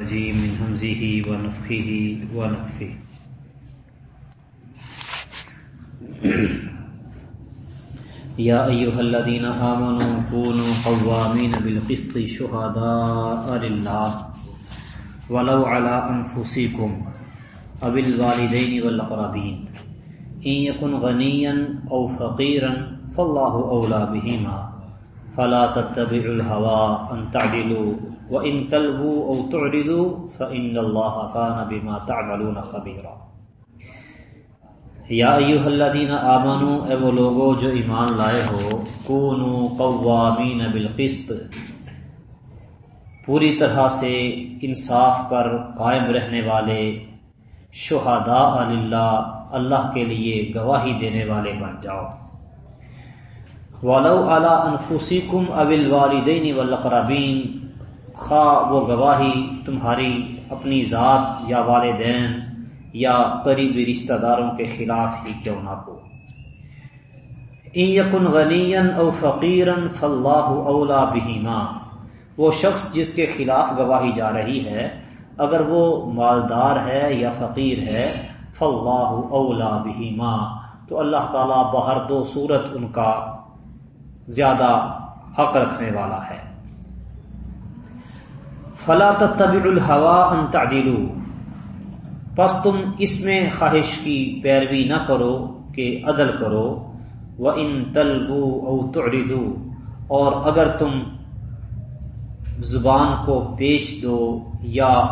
الرجيم من همزه ونفخه ونفثه. يا أيها الذين آمنوا كونوا قوامين بالقسط شهداء لله ولو على أنفسكم أو الوالدين والأقربين إن يكن غنيا أو فقيرا فالله أولى بهما فلا تتبعوا الهوى أن تعدلوا وَإِن تَلْوُوا أَوْ تُعْرِضُوا فَإِنَّ اللَّهَ كَانَ بِمَا تَعْمَلُونَ خَبِيرًا۔ یا ایوہ الذین آمنوا، اے وہ لوگو جو ایمان لائے ہو کونوا قوامین بالقسط۔ پوری طرح سے انصاف پر قائم رہنے والے، شہداء للہ، اللہ کے لیے گواہی دینے والے بن جاؤ۔ ولو علی انفسکم او الوالدین والاقربین خواہ وہ گواہی تمہاری اپنی ذات یا والدین یا قریبی رشتہ داروں کے خلاف ہی کیوں نہ ہو۔ یقن غنی او فقیرن فلاح اولا بہیما وہ شخص جس کے خلاف گواہی جا رہی ہے، اگر وہ مالدار ہے یا فقیر ہے فلاح اولا بہیما تو اللہ تعالیٰ بہر دو صورت ان کا زیادہ حق رکھنے والا ہے۔ فلا تتبع الحوا ان تعدلوا۔ پس تم اس میں خواہش کی پیروی نہ کرو کہ عدل کرو۔ و ان تلبو او تعرضو اور اگر تم زبان کو پیش دو یا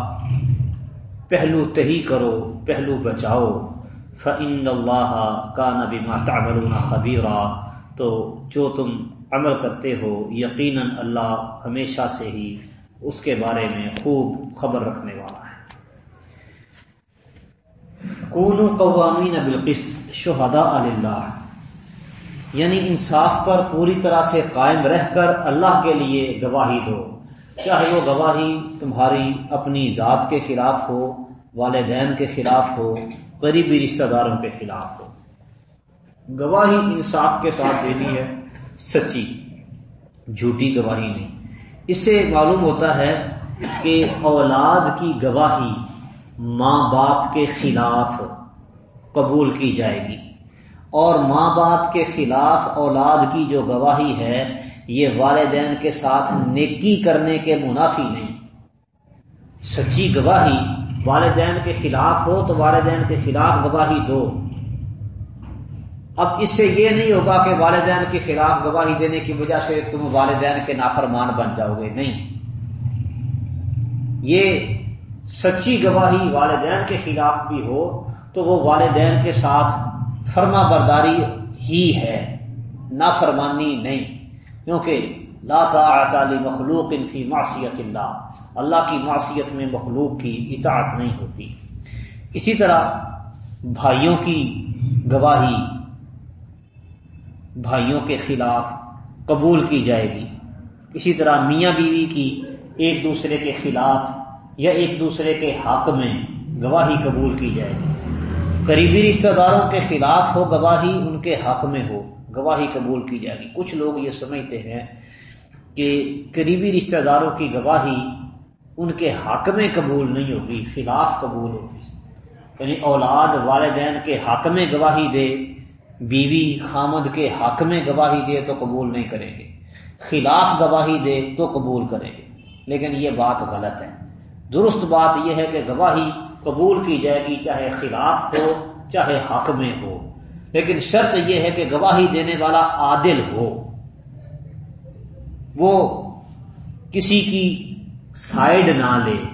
پہلو تہی کرو، پہلو بچاؤ۔ فعند اللہ کا نبی تعملون خبیرہ تو جو تم عمل کرتے ہو، یقیناً اللہ ہمیشہ سے ہی اس کے بارے میں خوب خبر رکھنے والا ہے۔ کون قوامین بالقسط، شہداء اللہ یعنی انصاف پر پوری طرح سے قائم رہ کر اللہ کے لیے گواہی دو۔ چاہے وہ گواہی تمہاری اپنی ذات کے خلاف ہو، والدین کے خلاف ہو، قریبی رشتہ داروں کے خلاف ہو۔ گواہی انصاف کے ساتھ دینی ہے، سچی، جھوٹی گواہی نہیں۔ اس سے معلوم ہوتا ہے کہ اولاد کی گواہی ماں باپ کے خلاف قبول کی جائے گی۔ اور ماں باپ کے خلاف اولاد کی جو گواہی ہے، یہ والدین کے ساتھ نیکی کرنے کے منافی نہیں۔ سچی گواہی والدین کے خلاف ہو تو والدین کے خلاف گواہی دو۔ اب اس سے یہ نہیں ہوگا کہ والدین کے خلاف گواہی دینے کی وجہ سے تم والدین کے نافرمان بن جاؤ گے۔ نہیں۔ یہ سچی گواہی والدین کے خلاف بھی ہو تو وہ والدین کے ساتھ فرما برداری ہی ہے، نافرمانی نہیں۔ کیونکہ لا طاعت علی مخلوق فی معصیت اللہ اللہ کی معصیت میں مخلوق کی اطاعت نہیں ہوتی۔ اسی طرح بھائیوں کی گواہی بھائیوں کے خلاف قبول کی جائے گی۔ اسی طرح میاں بیوی کی ایک دوسرے کے خلاف یا ایک دوسرے کے حق میں گواہی قبول کی جائے گی۔ قریبی رشتہ داروں کے خلاف ہو، گواہی ان کے حق میں ہو، گواہی قبول کی جائے گی۔ کچھ لوگ یہ سمجھتے ہیں کہ قریبی رشتہ داروں کی گواہی ان کے حق میں قبول نہیں ہوگی، خلاف قبول ہوگی۔ یعنی اولاد والدین کے حق میں گواہی دے بیوی خامد کے حق میں گواہی دے تو قبول نہیں کریں گے۔ خلاف گواہی دے تو قبول کریں گے۔ لیکن یہ بات غلط ہے۔ درست بات یہ ہے کہ گواہی قبول کی جائے گی چاہے خلاف ہو، چاہے حق میں ہو۔ لیکن شرط یہ ہے کہ گواہی دینے والا عادل ہو۔ وہ کسی کی سائڈ نہ لے۔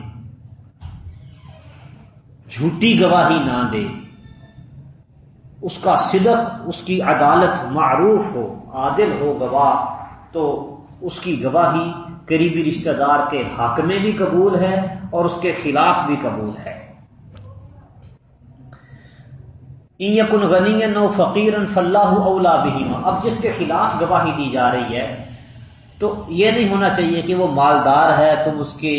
جھوٹی گواہی نہ دے۔ اس کا صدق، اس کی عدالت معروف ہو، عادل ہو گواہ، تو اس کی گواہی قریبی رشتہ دار کے حق میں بھی قبول ہے اور اس کے خلاف بھی قبول ہے۔ یقن غنی نو فقیر فلاح اولا بہیما اب جس کے خلاف گواہی دی جا رہی ہے، تو یہ نہیں ہونا چاہیے کہ وہ مالدار ہے، تم اس کے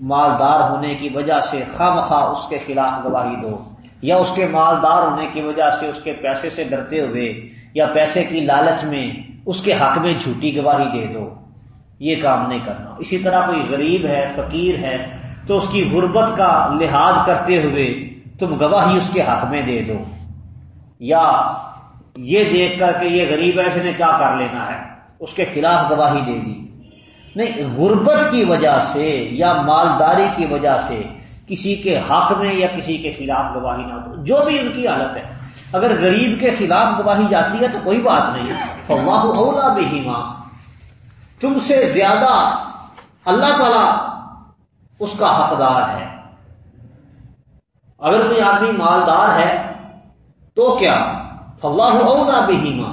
مالدار ہونے کی وجہ سے خام خواہ اس کے خلاف گواہی دو۔ یا اس کے مالدار ہونے کی وجہ سے اس کے پیسے سے ڈرتے ہوئے یا پیسے کی لالچ میں اس کے حق میں جھوٹی گواہی دے دو، یہ کام نہیں کرنا۔ اسی طرح کوئی غریب ہے، فقیر ہے، تو اس کی غربت کا لحاظ کرتے ہوئے تم گواہی اس کے حق میں دے دو۔ یا یہ دیکھ کر کہ یہ غریب ہے، اس نے کیا کر لینا ہے؟ اس کے خلاف گواہی دے دی۔ نہیں، غربت کی وجہ سے یا مالداری کی وجہ سے کسی کے حق میں یا کسی کے خلاف گواہی نہ دو جو بھی ان کی حالت ہے۔ اگر غریب کے خلاف گواہی جاتی ہے تو کوئی بات نہیں۔ فواہ اولا بھی ماں تم سے زیادہ اللہ تعالی اس کا حقدار ہے۔ اگر کوئی آدمی مالدار ہے تو کیا؟ فواہ اولا بھی ماں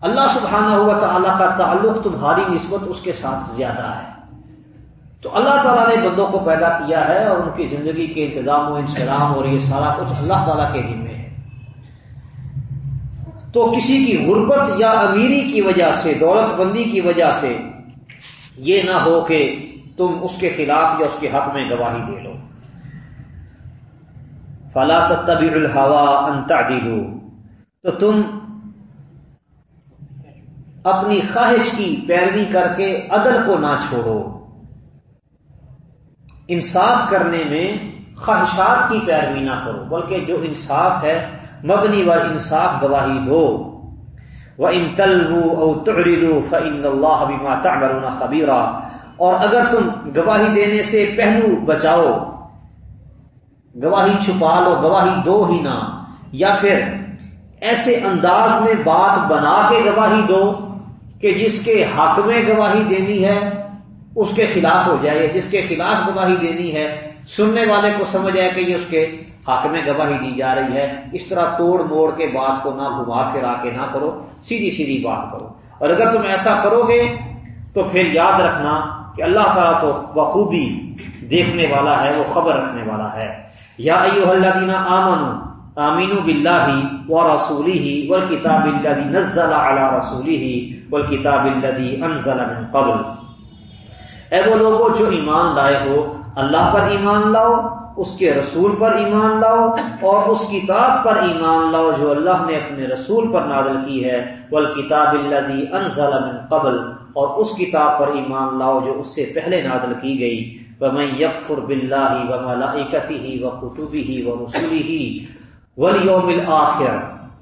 اللہ سبحانہ ہوا تعالیٰ کا تعلق تمہاری نسبت اس کے ساتھ زیادہ ہے۔ تو اللہ تعالیٰ نے بندوں کو پیدا کیا ہے اور ان کی زندگی کے انتظام و انسلام اور یہ سارا کچھ اللہ تعالیٰ کے دن میں ہے۔ تو کسی کی غربت یا امیری کی وجہ سے، دولت بندی کی وجہ سے یہ نہ ہو کہ تم اس کے خلاف یا اس کے حق میں گواہی دے لو۔ فلا تبیر الحوا انتا تو تم اپنی خواہش کی پیروی کر کے عدل کو نہ چھوڑو۔ انصاف کرنے میں خواہشات کی پیروی نہ کرو، بلکہ جو انصاف ہے، مبنی و انصاف گواہی دو۔ وہ ان تلو او تردو فن اللہ ماتا مرونا خبیرہ اور اگر تم گواہی دینے سے پہلو بچاؤ، گواہی چھپا لو، گواہی دو ہی نہ، یا پھر ایسے انداز میں بات بنا کے گواہی دو کہ جس کے حق میں گواہی دینی ہے اس کے خلاف ہو جائے، جس کے خلاف گواہی دینی ہے، سننے والے کو سمجھ آئے کہ یہ اس کے حق میں گواہی دی جا رہی ہے۔ اس طرح توڑ موڑ کے بات کو نہ گھما پھرا کے نہ کرو، سیدھی سیدھی بات کرو۔ اور اگر تم ایسا کرو گے، تو پھر یاد رکھنا کہ اللہ تعالیٰ تو بخوبی دیکھنے والا ہے، وہ خبر رکھنے والا ہے۔ یا ایو اللہ دینا آمن آمین بلّہ و رسولی ہی کتاب اللہ نزل علی رسولی ہی و کتاب اللہ انزل من قبل۔ اے وہ لوگوں جو ایمان لائے ہو، اللہ پر ایمان لاؤ، اس کے رسول پر ایمان لاؤ، اور اس کتاب پر ایمان لاؤ جو اللہ نے اپنے رسول پر نازل کی ہے۔ کتاب اللہ من قبل، اور اس کتاب پر ایمان لاؤ جو اس سے پہلے نازل کی گئی۔ وہ میں یکفر بلّہ و ملاکتی ہی و قطبی ہی و رسولی ہی آخر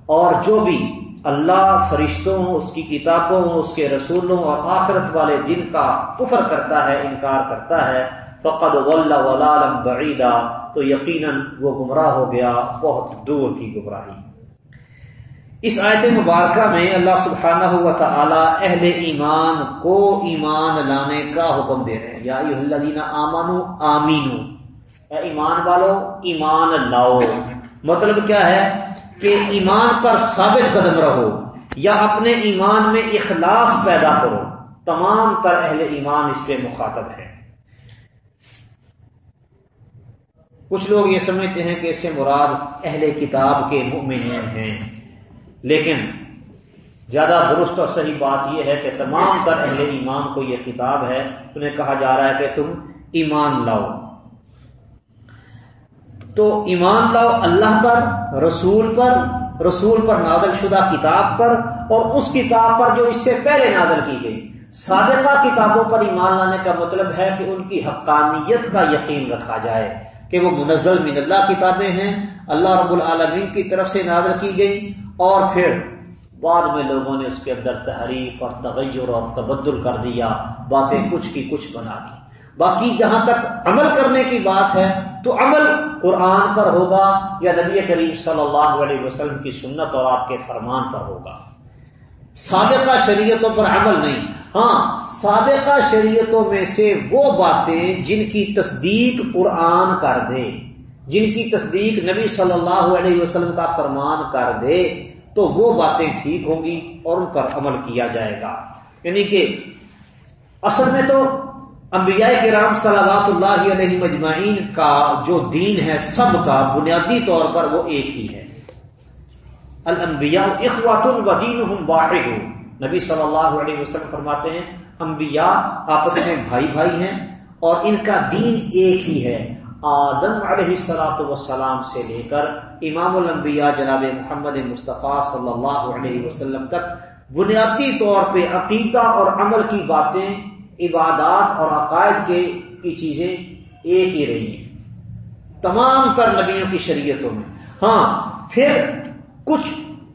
اور جو بھی اللہ فرشتوں، اس کی کتابوں، اس کے رسولوں اور آخرت والے دن کا کفر کرتا ہے، انکار کرتا ہے۔ فقد ولالم بعیدا، تو یقیناً وہ گمراہ ہو گیا، بہت دور کی گمراہی۔ اس آیت مبارکہ میں اللہ سبحانہ ہوا تعالی اہل ایمان کو ایمان لانے کا حکم دے رہے ہیں۔ یا الذین آمنو آمینو۔ اے ایمان والو، ایمان لاؤ۔ مطلب کیا ہے؟ کہ ایمان پر ثابت قدم رہو یا اپنے ایمان میں اخلاص پیدا کرو، تمام تر اہل ایمان اس پہ مخاطب ہے کچھ لوگ یہ سمجھتے ہیں کہ اس سے مراد اہل کتاب کے مؤمنین ہیں۔ لیکن زیادہ درست اور صحیح بات یہ ہے کہ تمام تر اہل ایمان کو یہ کتاب ہے، انہیں کہا جا رہا ہے کہ تم ایمان لاؤ۔ تو ایمان لاؤ اللہ پر، رسول پر رسول پر نازل شدہ کتاب پر، اور اس کتاب پر جو اس سے پہلے نازل کی گئی۔ سابقہ کتابوں پر ایمان لانے کا مطلب ہے کہ ان کی حقانیت کا یقین رکھا جائے کہ وہ منزل من اللہ کتابیں ہیں، اللہ رب العالمین کی طرف سے نازل کی گئی۔ اور پھر بعد میں لوگوں نے اس کے اندر تحریف اور تغیر اور تبدل کر دیا، باتیں کچھ کی کچھ بنا دی۔ باقی جہاں تک عمل کرنے کی بات ہے، تو عمل قرآن پر ہوگا یا نبی کریم صلی اللہ علیہ وسلم کی سنت اور آپ کے فرمان پر ہوگا؟ سابقہ شریعتوں پر عمل نہیں۔ ہاں سابقہ شریعتوں میں سے وہ باتیں جن کی تصدیق قرآن کر دے، جن کی تصدیق نبی صلی اللہ علیہ وسلم کا فرمان کر دے، تو وہ باتیں ٹھیک ہوں گی اور ان پر عمل کیا جائے گا۔ یعنی کہ اصل میں تو انبیاء کے رام اللہ علیہ مجمعین کا جو دین ہے، سب کا بنیادی طور پر وہ ایک ہی ہے۔ الانبیاء اخوات الدین واحد نبی صلی اللہ علیہ وسلم فرماتے ہیں، انبیاء آپس میں بھائی بھائی ہیں اور ان کا دین ایک ہی ہے۔ آدم علیہ سلاۃ وسلام سے لے کر امام الانبیاء جناب محمد مصطفیٰ صلی اللہ علیہ وسلم تک بنیادی طور پہ عقیدہ اور عمل کی باتیں عبادات اور عقائد کے کی چیزیں ایک ہی رہی ہیں۔ تمام تر نبیوں کی شریعتوں میں۔ ہاں پھر کچھ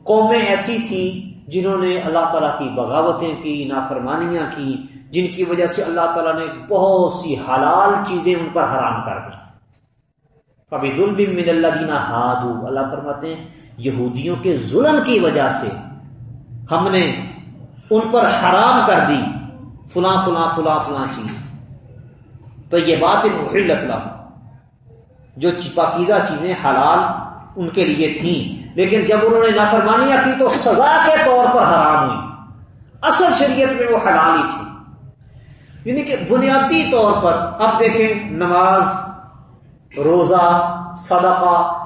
قومیں ایسی تھی جنہوں نے اللہ تعالیٰ کی بغاوتیں کی، نافرمانیاں کی، جن کی وجہ سے اللہ تعالیٰ نے بہت سی حلال چیزیں ان پر حرام کر دی۔ کبھی دل من اللہ دینا ہادو اللہ فرماتے ہیں، یہودیوں کے ظلم کی وجہ سے ہم نے ان پر حرام کر دی۔ فلاں فلاں فلاں فلاں چیز۔ تو یہ بات لم جو پاکیزہ چیزیں حلال ان کے لیے تھیں، لیکن جب انہوں نے نافرمانیاں کی تو سزا کے طور پر حرام ہوئی۔ اصل شریعت میں وہ حلال ہی تھی۔ یعنی کہ بنیادی طور پر اب دیکھیں نماز، روزہ، صدقہ،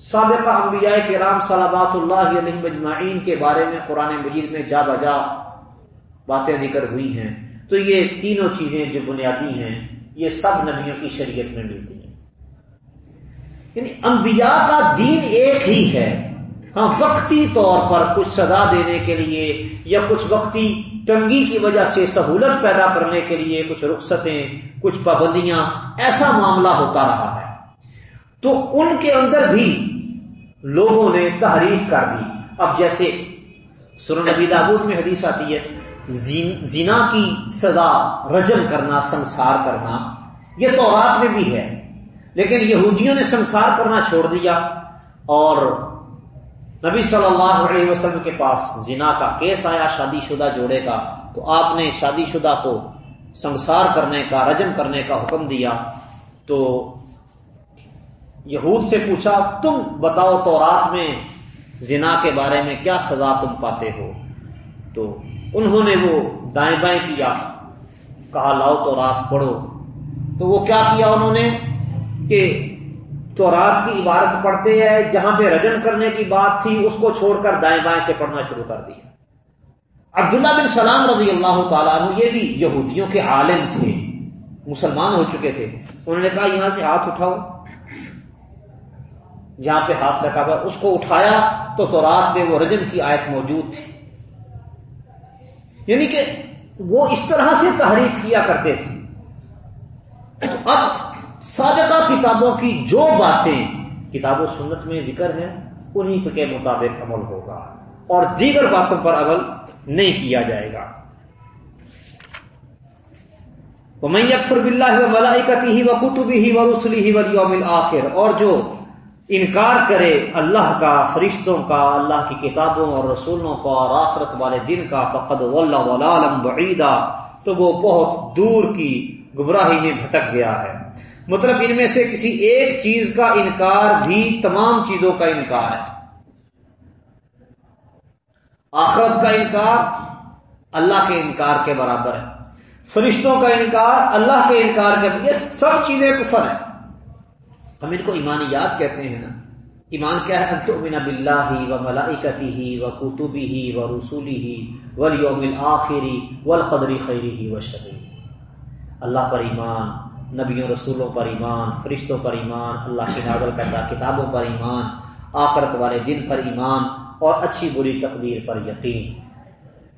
سابقہ انبیاء کے رام صلابات اللہ علیہ مجمعین کے بارے میں قرآن مجید میں جا بجا باتیں ذکر ہوئی ہیں۔ تو یہ تینوں چیزیں جو بنیادی ہیں، یہ سب نبیوں کی شریعت میں ملتی ہیں۔ یعنی انبیاء کا دین ایک ہی ہے۔ ہاں وقتی طور پر کچھ سزا دینے کے لیے یا کچھ وقتی تنگی کی وجہ سے سہولت پیدا کرنے کے لیے کچھ رخصتیں، کچھ پابندیاں، ایسا معاملہ ہوتا رہا ہے۔ تو ان کے اندر بھی لوگوں نے تحریف کر دی۔ اب جیسے سر نبی دابود میں حدیث آتی ہے زنا کی سزا، رجم کرنا، سنسار کرنا، یہ تورات میں بھی ہے۔ لیکن یہودیوں نے سنسار کرنا چھوڑ دیا اور نبی صلی اللہ علیہ وسلم کے پاس زنا کا کیس آیا، شادی شدہ جوڑے کا، تو آپ نے شادی شدہ کو سنسار کرنے کا، رجم کرنے کا حکم دیا۔ تو یہود سے پوچھا، تم بتاؤ تو رات میں زنا کے بارے میں کیا سزا تم پاتے ہو؟ تو انہوں نے وہ دائیں بائیں کیا، کہا لاؤ تو رات پڑھو۔ تو وہ کیا کیا انہوں نے؟ کہ تو رات کی عبارت پڑھتے ہیں، جہاں پہ رجن کرنے کی بات تھی، اس کو چھوڑ کر دائیں بائیں سے پڑھنا شروع کر دیا۔ عبداللہ بن سلام رضی اللہ تعالیٰ عنہ، یہ بھی یہودیوں کے عالم تھے، مسلمان ہو چکے تھے۔ انہوں نے کہا، یہاں سے ہاتھ اٹھاؤ۔ جہاں پہ ہاتھ رکھا ہوا اس کو اٹھایا تو تو رات میں وہ رجم کی آیت موجود تھی۔ یعنی کہ وہ اس طرح سے تحریک کیا کرتے تھے۔ تو اب سابقہ کتابوں کی جو باتیں کتاب و سنت میں ذکر ہے انہیں کے مطابق عمل ہوگا اور دیگر باتوں پر عمل نہیں کیا جائے گا۔ میں اکفر بلّہ و ملائی ہی و کتبی ہی و رسلی ہی ولی آخر اور جو انکار کرے اللہ کا، فرشتوں کا، اللہ کی کتابوں اور رسولوں کا اور آخرت والے دن کا، فقد ولالم بعیدہ تو وہ بہت دور کی گمراہی میں بھٹک گیا ہے۔ مطلب ان میں سے کسی ایک چیز کا انکار بھی تمام چیزوں کا انکار ہے۔ آخرت کا انکار اللہ کے انکار کے برابر ہے۔ فرشتوں کا انکار اللہ کے انکار کے یہ سب چیزیں کفر ہیں۔ ہم ان کو ایمانیات کہتے ہیں نا۔ ایمان کیا ہے؟ انتؤمن باللہ و ملائکتی ہی و کتبی ہی و رسولی ہی والیوم الاخری والقدر خیری ہی و شری اللہ پر ایمان، نبیوں، رسولوں پر ایمان، فرشتوں پر ایمان، اللہ کی نازل کردہ کتابوں پر ایمان، آخرت والے دن پر ایمان اور اچھی بری تقدیر پر یقین۔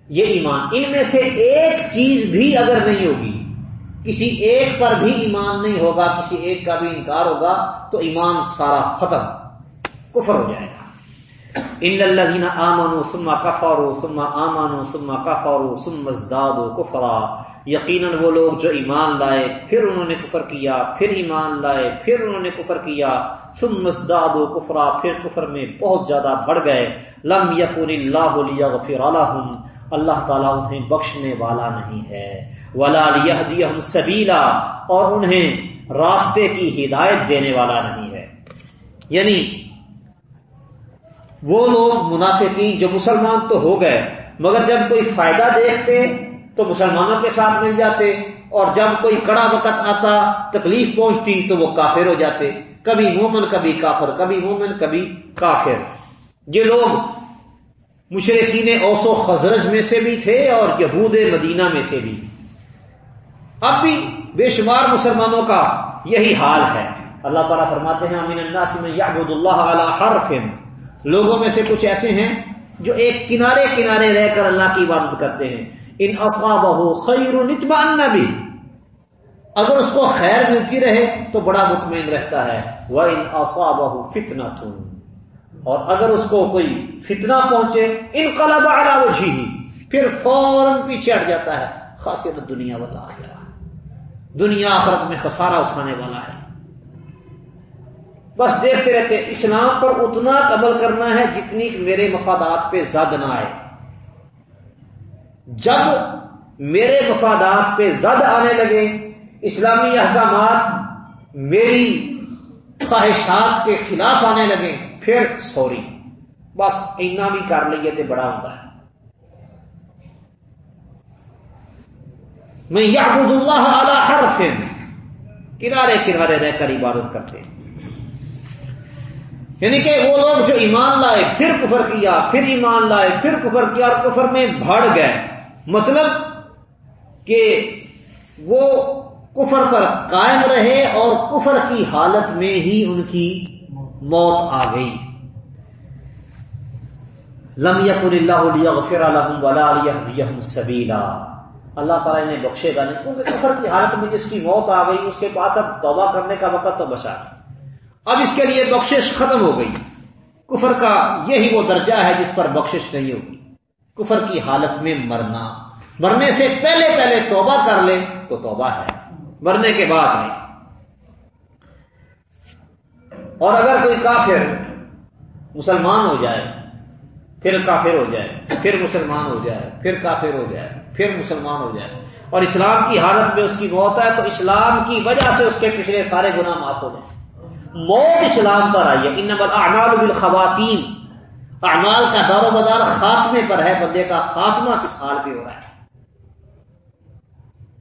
یہ ایمان، ان میں سے ایک چیز بھی اگر نہیں ہوگی کسی ایک پر بھی ایمان نہیں ہوگا، کسی ایک کا بھی انکار ہوگا، تو ایمان سارا ختم، کفر ہو جائے گا۔ ان الذين امنوا ثم كفروا ثم امنوا ثم كفروا ثم ازدادوا كفرا یقینا وہ لوگ جو ایمان لائے، پھر انہوں نے کفر کیا، پھر ایمان لائے، پھر انہوں نے کفر کیا۔ ثم ازدادوا كفرا پھر کفر میں بہت زیادہ بڑھ گئے۔ لم يكن الله ليغفر لهم اللہ تعالیٰ انہیں بخشنے والا نہیں ہے۔ ولا سبیلا اور انہیں راستے کی ہدایت دینے والا نہیں ہے۔ یعنی وہ لوگ منافقین جو مسلمان تو ہو گئے، مگر جب کوئی فائدہ دیکھتے تو مسلمانوں کے ساتھ مل جاتے، اور جب کوئی کڑا وقت آتا، تکلیف پہنچتی تو وہ کافر ہو جاتے۔ کبھی مومن، کبھی کافر، کبھی مومن، کبھی کافر۔ یہ لوگ مشرقین اوس و خزرج میں سے بھی تھے اور یہود مدینہ میں سے بھی۔ اب بھی بے شمار مسلمانوں کا یہی حال ہے۔ اللہ تعالیٰ فرماتے ہیں، امین الناس میں یعبد اللہ علی حرف۔ لوگوں میں سے کچھ ایسے ہیں جو ایک کنارے کنارے رہ کر اللہ کی عبادت کرتے ہیں۔ ان اصابہ خیر نتبا بھی اگر اس کو خیر ملتی رہے تو بڑا مطمئن رہتا ہے۔ وہ ان اصابہ فتنا اور اگر اس کو کوئی فتنہ پہنچے ان قلب اعلیٰ ہی پھر فوراً پیچھے ہٹ جاتا ہے۔ خاصیت دنیا والا دنیا آخرت میں خسارہ اٹھانے والا ہے۔ بس دیکھتے رہتے، اسلام پر اتنا قبل کرنا ہے جتنی میرے مفادات پہ زد نہ آئے۔ جب میرے مفادات پہ زد آنے لگے، اسلامی احکامات میری خواہشات کے خلاف آنے لگے۔ پھر سوری بس اینا بھی کر لیے تو بڑا ہوتا ہے میں یعبد اللہ اعلی حرف کنارے کنارے رہ کر عبادت کرتے ہیں یعنی کہ وہ لوگ جو ایمان لائے پھر کفر کیا پھر ایمان لائے پھر کفر کیا اور کفر میں بڑھ گئے مطلب کہ وہ کفر پر قائم رہے اور کفر کی حالت میں ہی ان کی موت آ گئی۔ لم یقن اللہ غفر ولا سبیلا۔ اللہ تعالیٰ نے بخشے گا نہیں۔ کیونکہ کفر کی حالت میں جس کی موت آ گئی، اس کے پاس اب توبہ کرنے کا وقت تو بچا۔ اب اس کے لیے بخشش ختم ہو گئی۔ کفر کا یہی وہ درجہ ہے جس پر بخشش نہیں ہوگی۔ کفر کی حالت میں مرنا۔ مرنے سے پہلے پہلے توبہ کر لے تو توبہ ہے۔ مرنے کے بعد نہیں۔ اور اگر کوئی کافر مسلمان ہو جائے، پھر کافر ہو جائے، پھر مسلمان ہو جائے، پھر کافر ہو جائے، پھر مسلمان ہو جائے۔ اور اسلام کی حالت میں اس کی موت ہے تو اسلام کی وجہ سے اس کے پچھلے سارے گناہ معاف ہو جائیں۔ موت اسلام پر آئی ہے۔ ان اعمال بالخواتین اعمال کا دور و مدار خاتمے پر ہے۔ بندے کا خاتمہ کس حال پہ ہو رہا ہے۔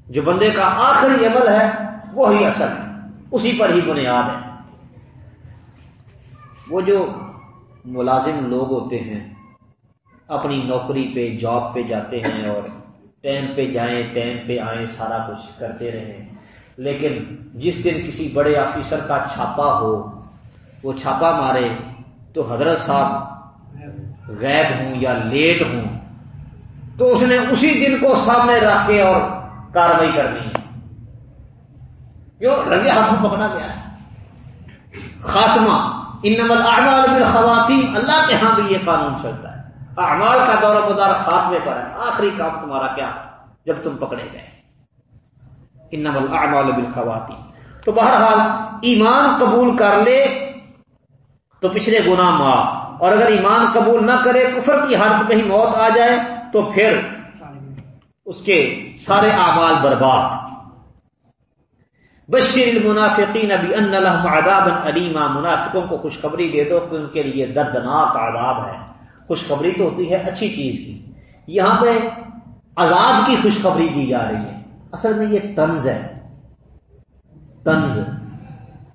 جو بندے کا آخری عمل ہے، وہی اصل ہے۔ اسی پر ہی بنیاد ہے۔ وہ جو ملازم لوگ ہوتے ہیں، اپنی نوکری پہ، جاب پہ جاتے ہیں اور ٹائم پہ جائیں ٹائم پہ آئیں، سارا کچھ کرتے رہیں۔ لیکن جس دن کسی بڑے آفیسر کا چھاپا ہو، وہ چھاپا مارے تو حضرت صاحب غیب ہوں یا لیٹ ہوں، تو اس نے اسی دن کو سامنے رکھ کے اور کاروائی کرنی ہے۔ کیوں رنگے ہاتھوں پکڑا گیا ہے۔ خاتمہ۔ ان نمبر خواتین اللہ کے ہاں بھی یہ قانون چلتا ہے۔ اعمال کا دور مدار خاتمے پر ہے۔ آخری کام تمہارا کیا؟ تھا جب تم پکڑے گئے۔ الاعمال بالخواتین تو بہرحال ایمان قبول کر لے تو پچھلے گنا ماں اور اگر ایمان قبول نہ کرے، کفر کی حالت میں ہی موت آ جائے تو پھر اس کے سارے اعمال برباد۔ بشیر المنافقین ابھی ان لهم عذابا علیما منافقوں کو خوشخبری دے دو کہ ان کے لیے دردناک عذاب ہے۔ خوشخبری تو ہوتی ہے اچھی چیز کی۔ یہاں پہ عذاب کی خوشخبری دی جا رہی ہے۔ اصل میں یہ طنز ہے۔ طنز۔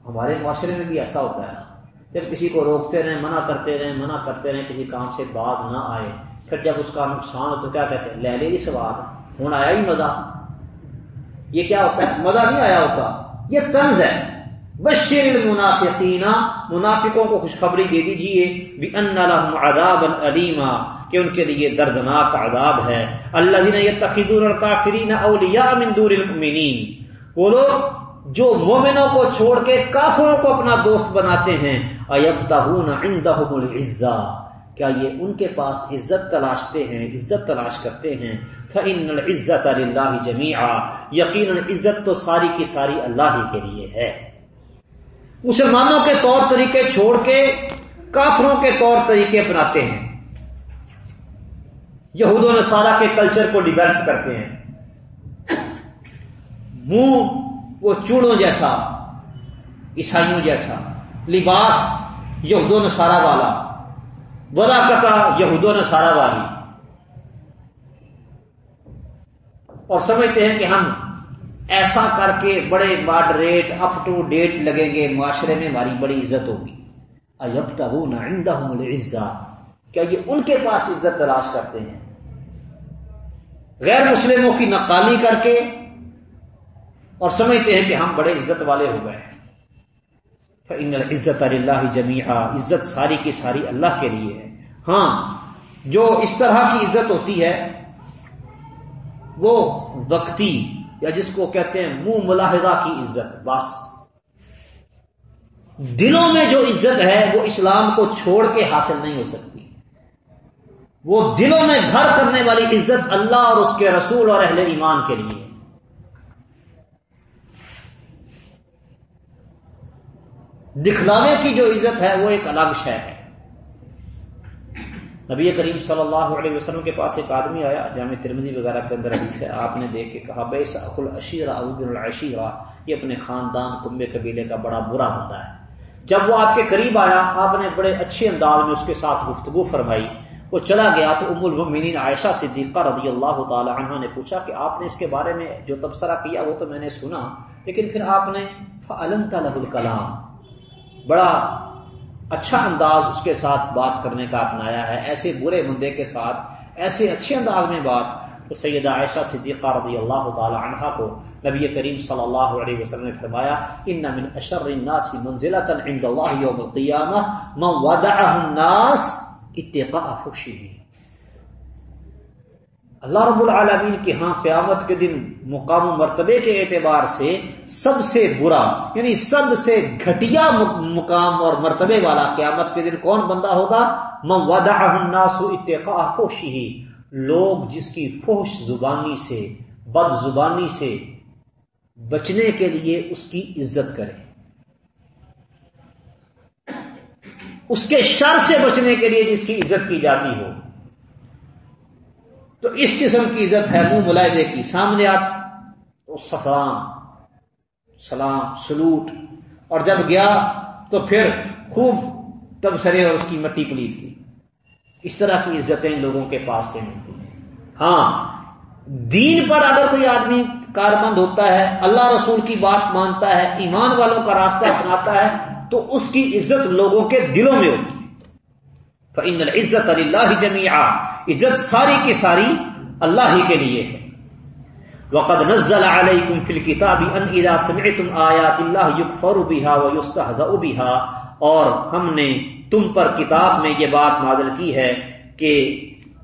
ہمارے معاشرے میں بھی ایسا ہوتا ہے جب کسی کو روکتے رہیں، منع کرتے رہیں، منع کرتے رہیں کسی کام سے بات نہ آئے، پھر جب اس کا نقصان ہو تو کیا کہتے ہیں؟ لے لے سوال۔ ہوں آیا ہی مزہ۔ یہ کیا ہوتا ہے؟ مزہ نہیں آیا ہوتا۔ یہ طنز ہے۔ بشیر المنافقین، منافقوں کو خوشخبری دے دیجیے۔ بھی ان لهم عذابا کہ ان کے لیے دردناک عذاب ہے۔ اللہ دین یہ تفیدور الکافرین اولیاء من المؤمنین۔ وہ لوگ جو مومنوں کو چھوڑ کے کافروں کو اپنا دوست بناتے ہیں۔ ایبتہون عندهم العزہ۔ کیا یہ ان کے پاس عزت تلاشتے ہیں، عزت تلاش کرتے ہیں؟ فَإِنَّ الْعِزَّةَ لِلَّهِ جَمِيعًا۔ یقینا عزت تو ساری کی ساری اللہ ہی کے لیے ہے۔ مسلمانوں کے طور طریقے چھوڑ کے کافروں کے طور طریقے اپناتے ہیں۔ یہود و نصارہ کے کلچر کو ڈیولپ کرتے ہیں۔ منہ وہ چوڑوں جیسا، عیسائیوں جیسا، لباس یہود و نصارہ والا۔ ودا کتا یہود و نصارہ والی۔ اور سمجھتے ہیں کہ ہم ایسا کر کے بڑے ماڈریٹ اپ ٹو ڈیٹ لگیں گے، معاشرے میں ہماری بڑی عزت ہوگی۔ اب تب کیا یہ ان کے پاس عزت تلاش کرتے ہیں؟ غیر مسلموں کی نقالی کر کے۔ اور سمجھتے ہیں کہ ہم بڑے عزت والے ہو گئے ہیں۔ ان عزت اللہ جمیعہ عزت ساری کی ساری اللہ کے لیے ہے۔ ہاں جو اس طرح کی عزت ہوتی ہے، وہ وقتی یا جس کو کہتے ہیں منہ ملاحدہ کی عزت، بس۔ دلوں میں جو عزت ہے، وہ اسلام کو چھوڑ کے حاصل نہیں ہو سکتی۔ وہ دلوں میں گھر کرنے والی عزت اللہ اور اس کے رسول اور اہل ایمان کے لیے۔ دکھلانے کی جو عزت ہے وہ ایک الگ شہ ہے۔ نبی کریم صلی اللہ علیہ وسلم کے پاس ایک آدمی آیا، جامع ترمنی وغیرہ کے اندر حدیث ہے، آپ نے دیکھ کے کہا بے سخل اشیرا العشیرہ یہ اپنے خاندان کنبے قبیلے کا بڑا برا بندہ ہے۔ جب وہ آپ کے قریب آیا، آپ نے بڑے اچھے انداز میں اس کے ساتھ گفتگو فرمائی۔ وہ چلا گیا تو ام المؤمنین عائشہ صدیقہ رضی اللہ تعالی عنہ نے پوچھا کہ آپ نے اس کے بارے میں جو تبصرہ کیا وہ تو میں نے سنا، لیکن پھر آپ نے فعلم کا لہ الکلام بڑا اچھا انداز اس کے ساتھ بات کرنے کا اپنایا ہے، ایسے برے بندے کے ساتھ، ایسے اچھے انداز میں بات۔ تو سیدہ عائشہ صدیقہ رضی اللہ تعالی عنہ کو نبی کریم صلی اللہ علیہ وسلم نے فرمایا، ان من اشر الناس منزلتا عند اللہ یوم القیامہ من ودعہ الناس اتقاء فحشه اللہ رب العالمین کے ہاں قیامت کے دن مقام و مرتبے کے اعتبار سے سب سے برا یعنی سب سے گھٹیا مقام اور مرتبے والا قیامت کے دن کون بندہ ہوگا؟ الناس اتقاء فوشی لوگ جس کی فوش زبانی سے، بد زبانی سے بچنے کے لیے اس کی عزت کرے۔ اس کے شر سے بچنے کے لیے جس کی عزت کی جاتی ہو۔ تو اس قسم کی عزت ہے منہ ملاحدے کی، سامنے آپ تو سلام سلام، سلوٹ۔ اور جب گیا تو پھر خوب تب سرے اور اس کی مٹی پلیت کی۔ اس طرح کی عزتیں لوگوں کے پاس سے ملتی ہیں۔ ہاں دین پر اگر کوئی آدمی کارمند ہوتا ہے، اللہ رسول کی بات مانتا ہے، ایمان والوں کا راستہ اپناتا ہے، تو اس کی عزت لوگوں کے دلوں میں ہوتی ہے۔ فَإِنَّ الْعِزَّةَ لِلَّهِ جَمِيعًا۔ عزت ساری کی ساری اللہ ہی کے لیے ہے۔ وقد نزل علیکم فی الكتاب ان اذا سمعتم آیات اللہ یکفر بها ویستہزأ بها۔ اور ہم نے تم پر کتاب میں یہ بات نازل کی ہے کہ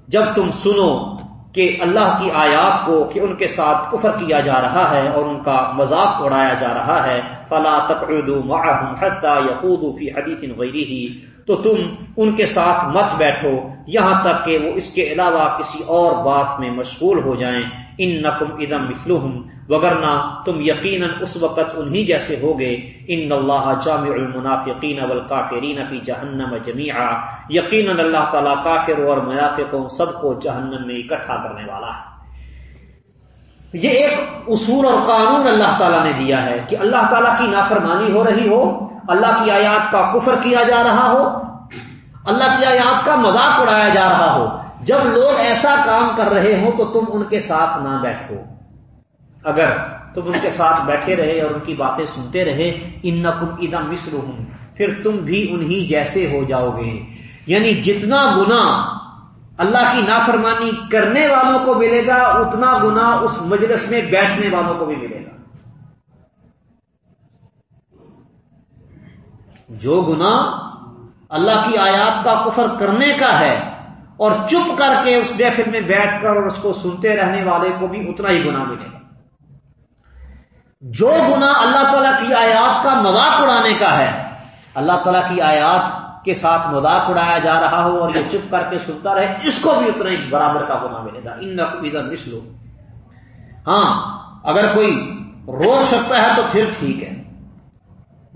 جب تم سنو کہ اللہ کی آیات کو کہ ان کے ساتھ کفر کیا جا رہا ہے اور ان کا مذاق اڑایا جا رہا ہے، فلا تقعدوا معهم حتى يخوضوا في حديث غيره۔ تو تم ان کے ساتھ مت بیٹھو، یہاں تک کہ وہ اس کے علاوہ کسی اور بات میں مشغول ہو جائیں۔ ان نقم ادم مسلم وگرنہ تم یقیناً اس وقت انہی جیسے ہوگے۔ ان اللہ جامع المنافقین والکافرین فی جہنم جمیعا۔ یقیناً اللہ تعالیٰ کافر اور منافقوں سب کو جہنم میں اکٹھا کرنے والا ہے۔ یہ ایک اصول اور قانون اللہ تعالیٰ نے دیا ہے کہ اللہ تعالیٰ کی نافرمانی ہو رہی ہو اللہ کی آیات کا کفر کیا جا رہا ہو، اللہ کی آیات کا مذاق اڑایا جا رہا ہو۔ جب لوگ ایسا کام کر رہے ہوں تو تم ان کے ساتھ نہ بیٹھو۔ اگر تم ان کے ساتھ بیٹھے رہے اور ان کی باتیں سنتے رہے ان نقم ادم مصر پھر تم بھی انہی جیسے ہو جاؤ گے۔ یعنی جتنا گنا اللہ کی نافرمانی کرنے والوں کو ملے گا، اتنا گنا اس مجلس میں بیٹھنے والوں کو بھی ملے گا۔ جو گنا اللہ کی آیات کا کفر کرنے کا ہے اور چپ کر کے اس محفل میں بیٹھ کر اور اس کو سنتے رہنے والے کو بھی اتنا ہی گنا ملے گا۔ جو گنا اللہ تعالیٰ کی آیات کا مذاق اڑانے کا ہے، اللہ تعالیٰ کی آیات کے ساتھ مذاق اڑایا جا رہا ہو اور یہ چپ کر کے سنتا رہے، اس کو بھی اتنا ہی برابر کا گنا ملے گا۔ ان ادھر مسلو ہاں اگر کوئی روک سکتا ہے تو پھر ٹھیک ہے۔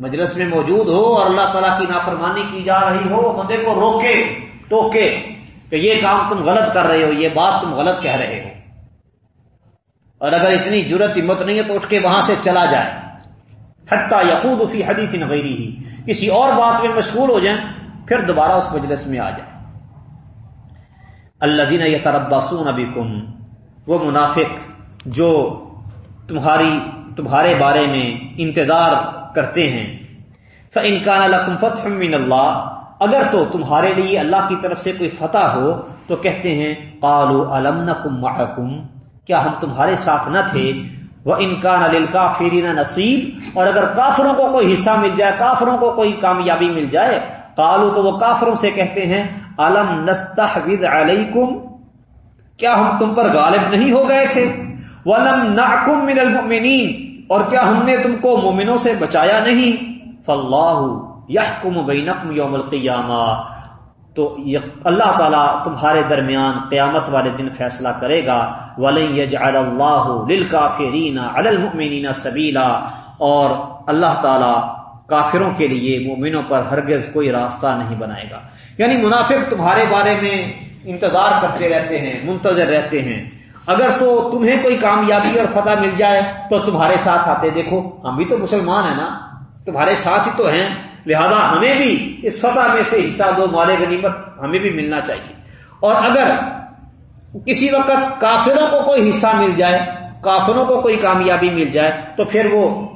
مجلس میں موجود ہو اور اللہ تعالیٰ کی نافرمانی کی جا رہی ہو، بندے کو روکے، ٹوکے کہ یہ کام تم غلط کر رہے ہو، یہ بات تم غلط کہہ رہے ہو۔ اور اگر اتنی ضرورت ہمت نہیں ہے تو اٹھ کے وہاں سے چلا جائے۔ حتیٰ یقود فی حدیث نغیری ہی۔ کسی اور بات میں مشغول ہو جائیں، پھر دوبارہ اس مجلس میں آ جائیں۔ اللہ دین یہ ترباسون ابھی وہ منافق جو تمہاری، تمہارے بارے میں انتظار کرتے ہیں۔ فنکان فتح من اللہ اگر تو تمہارے لیے اللہ کی طرف سے کوئی فتح ہو، تو کہتے ہیں قالو علم نکم کیا ہم تمہارے ساتھ نہ تھے؟ وہ انکان عل کافرین نصیب اور اگر کافروں کو کوئی حصہ مل جائے، کافروں کو کوئی کامیابی مل جائے قالو تو وہ کافروں سے کہتے ہیں علم نستحوذ علیکم کیا ہم تم پر غالب نہیں ہو گئے تھے؟ ولم نحکم من المؤمنین اور کیا ہم نے تم کو مومنوں سے بچایا نہیں؟ فاللہ یحکم بینکم یوم القیامہ۔ تو اللہ تعالیٰ تمہارے درمیان قیامت والے دن فیصلہ کرے گا۔ وَلَن يَجْعَلَ اللَّهُ لِلْكَافِرِينَ عَلَى الْمُؤْمِنِينَ سَبِيلًا اور اللہ تعالیٰ کافروں کے لیے مومنوں پر ہرگز کوئی راستہ نہیں بنائے گا۔ یعنی منافق تمہارے بارے میں انتظار کرتے رہتے ہیں، منتظر رہتے ہیں۔ اگر تو تمہیں کوئی کامیابی اور فتح مل جائے تو تمہارے ساتھ آتے دیکھو، ہم بھی تو مسلمان ہیں نا۔ تمہارے ساتھ ہی تو ہیں۔ لہذا ہمیں بھی اس فتح میں سے حصہ دو، مال غنیمت، ہمیں بھی ملنا چاہیے۔ اور اگر کسی وقت کافروں کو کوئی حصہ مل جائے، کافروں کو کوئی کامیابی مل جائے، تو پھر وہ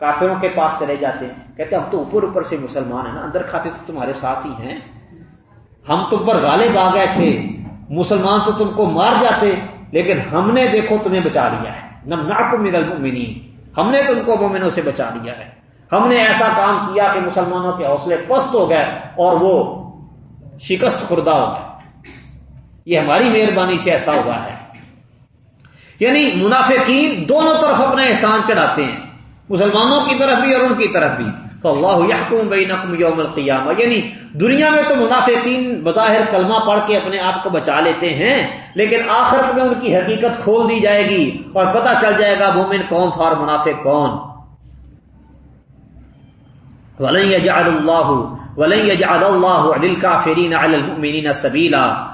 کافروں کے پاس چلے جاتے ہیں۔ کہتے ہیں، ہم تو اوپر اوپر سے مسلمان ہیں نا، اندر کھاتے تو تمہارے ساتھ ہی ہیں۔ ہم تم پر غالب آ گئے تھے، مسلمان تو تم کو مار جاتے۔ لیکن ہم نے دیکھو تمہیں بچا لیا ہے۔ نہ من المؤمنین۔ ہم نے تم کو مومنوں سے بچا لیا ہے۔ ہم نے ایسا کام کیا کہ مسلمانوں کے حوصلے پست ہو گئے اور وہ شکست خوردہ ہو گئے۔ یہ ہماری مہربانی سے ایسا ہوا ہے۔ یعنی منافقین دونوں طرف اپنے احسان چڑھاتے ہیں۔ مسلمانوں کی طرف بھی اور ان کی طرف بھی۔ تو اللہ یحکم بینکم یوم القیامہ یعنی دنیا میں تو منافقین بظاہر کلمہ پڑھ کے اپنے آپ کو بچا لیتے ہیں، لیکن آخرت میں ان کی حقیقت کھول دی جائے گی اور پتہ چل جائے گا مومن کون تھا اور منافق کون۔ ولن يجعل الله ولن يجعل الله للكافرين على المؤمنين سبيلا۔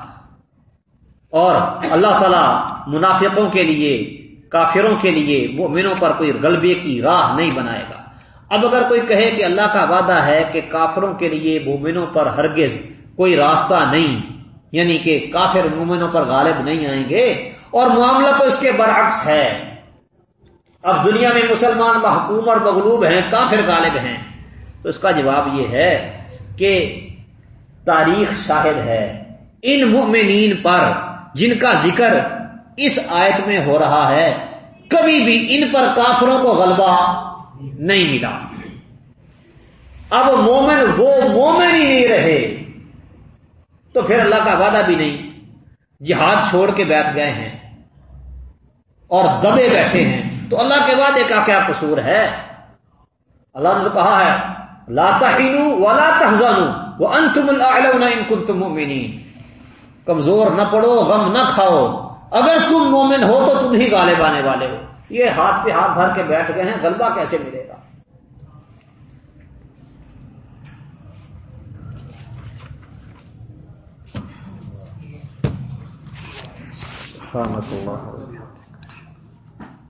اور اللہ تعالی منافقوں کے لیے کافروں کے لیے مؤمنوں پر کوئی غلبے کی راہ نہیں بنائے گا۔ اب اگر کوئی کہے کہ اللہ کا وعدہ ہے کہ کافروں کے لیے مومنوں پر ہرگز کوئی راستہ نہیں یعنی کہ کافر مومنوں پر غالب نہیں آئیں گے، اور معاملہ تو اس کے برعکس ہے۔ اب دنیا میں مسلمان محکوم اور مغلوب ہیں، کافر غالب ہیں۔ تو اس کا جواب یہ ہے کہ تاریخ شاہد ہے۔ ان مؤمنین پر جن کا ذکر اس آیت میں ہو رہا ہے، کبھی بھی ان پر کافروں کو غلبہ نہیں ملا۔ اب مومن وہ مومن ہی نہیں رہے، تو پھر اللہ کا وعدہ بھی نہیں۔ جہاد چھوڑ کے بیٹھ گئے ہیں اور دبے بیٹھے ہیں، تو اللہ کے وعدے کا کیا قصور ہے؟ اللہ نے تو کہا ہے، لا تحینوا ولا تحزنوا وانتم الاعلون ان کنتم مؤمنین۔ کمزور نہ پڑو، غم نہ کھاؤ۔ اگر تم مومن ہو تو تم ہی غالب آنے والے ہو۔ یہ ہاتھ پہ ہاتھ دھر کے بیٹھ گئے ہیں، غلبہ کیسے ملے گا؟ اللہ